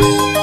Música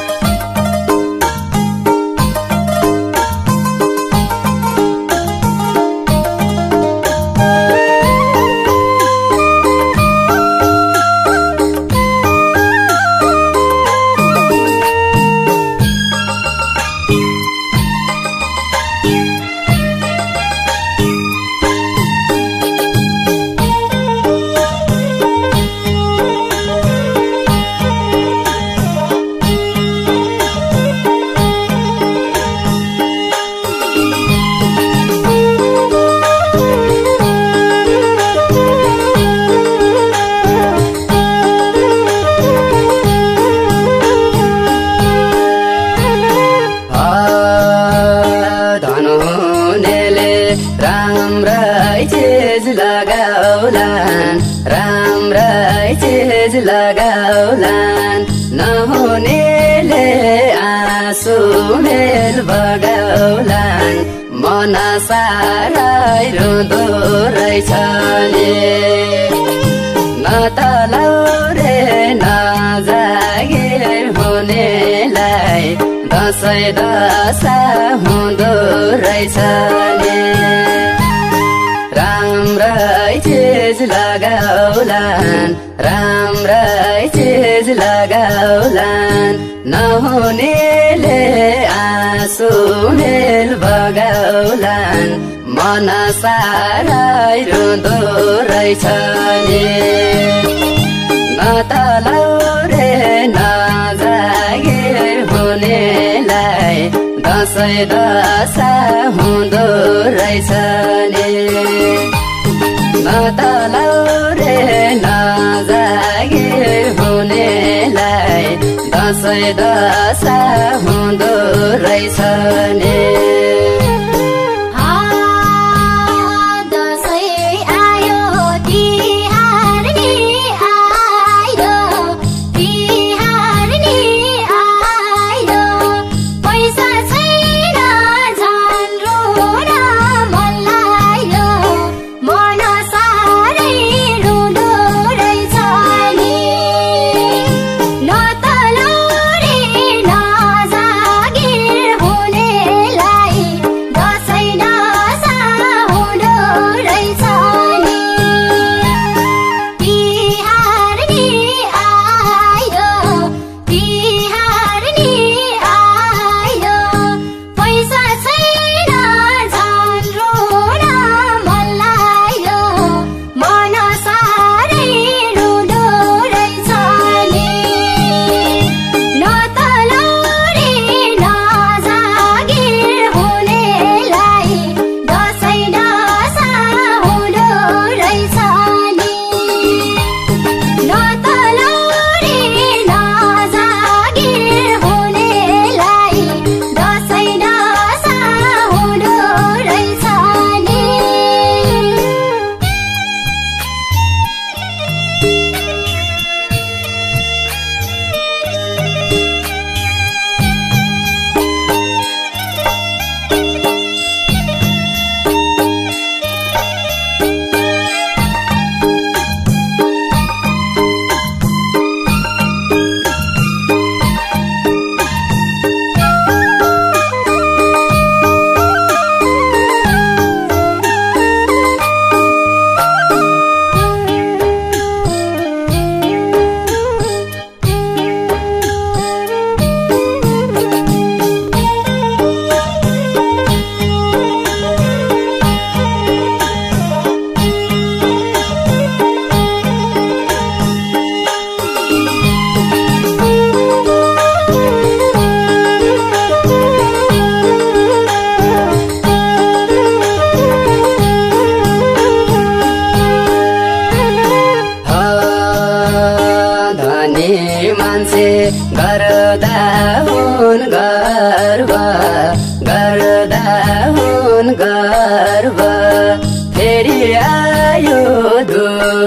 नहुनेले आँसु मेल बगाउलान् मन सारै रुँदो रहेछ नि। न तलौरे न जागिर हुनेलाई। दसैँ दशा हुँदो रहेछ राम्रै चिज लगाउलान् राम्रै चिज लगाउलान् नहुनेले आँसु मेल बगाउलान् मन सारै रुँदो रहेछ नि। न तलौरे न जागिर हुनेलाई दसैँ दशा हुँदो रहेछ। नि न तलौरे न जागिर हुनेलाई दसैँ दशा हुँदो रहेछ नि।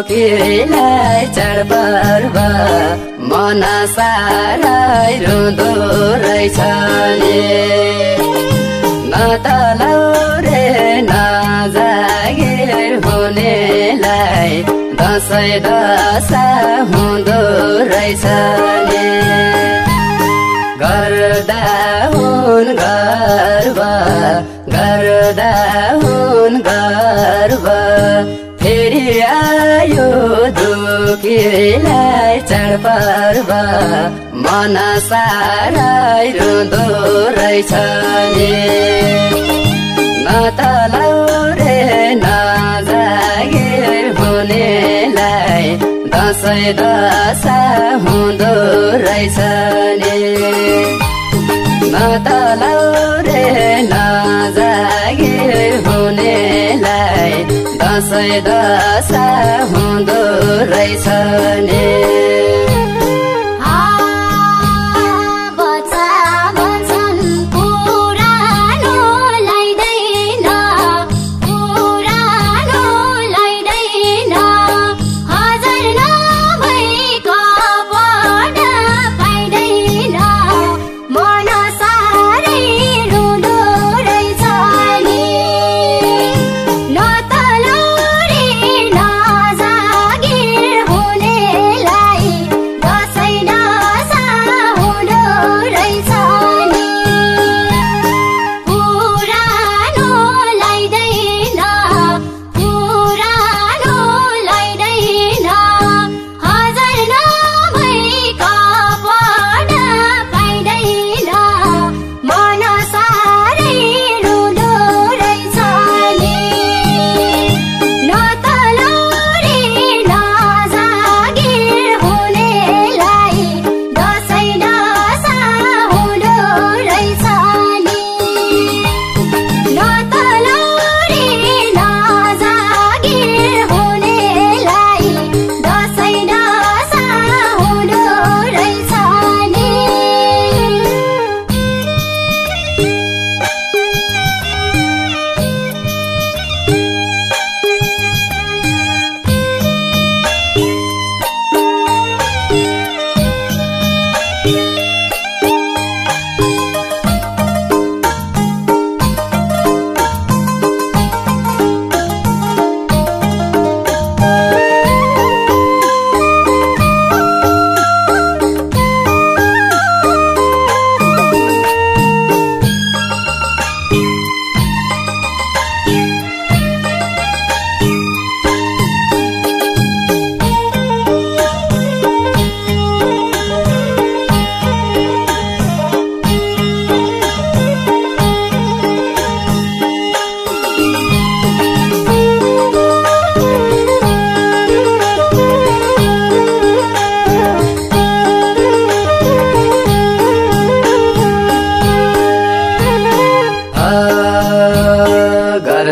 दुखीलाई चाडपर्व मन सारै रुँदो रहेछ नि न तलौरे न जागिर हुनेलाई दसैँ दशा हुँदो रहेछ गर्दा मन रुँदो रहेछ नि। न त लौरे न जागिर हुनेलाई दसैँ दशा हुँदो रहेछ नि। न त लौरे न जागिर हुनेलाई दसैँ दशा हुँदो रहेछ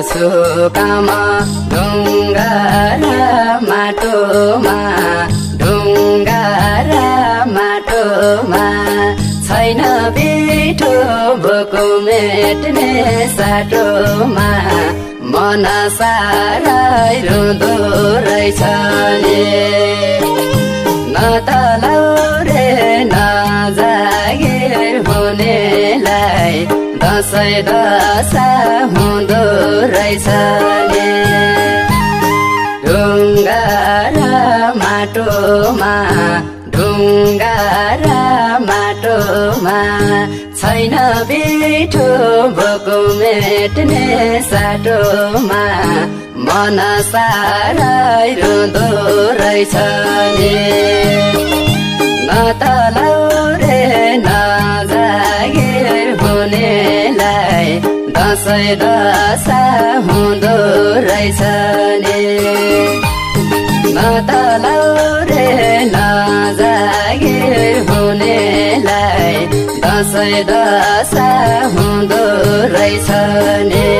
गर्छु काम ढुङ्गा माटोमा ढुङ्गा माटोमा। छैन बिठो भोको मेट्ने साटोमा। मन साह्रै रुँदो रहेछ नि। त लौरे न जागिर हुनेलाई दसैँ दशा हुँदो रहेछ ढुङ्गा र माटोमा ढुङ्गा र माटोमा छैन बिठो भोको मेट्ने साटोमा। मन साह्रै रुँदो रहेछ नि। न दसैँ दशा हुँदो रहेछ नि। न त लौरे न जागिर हुनेलाई दसैँ दशा हुँदो रहेछ नि।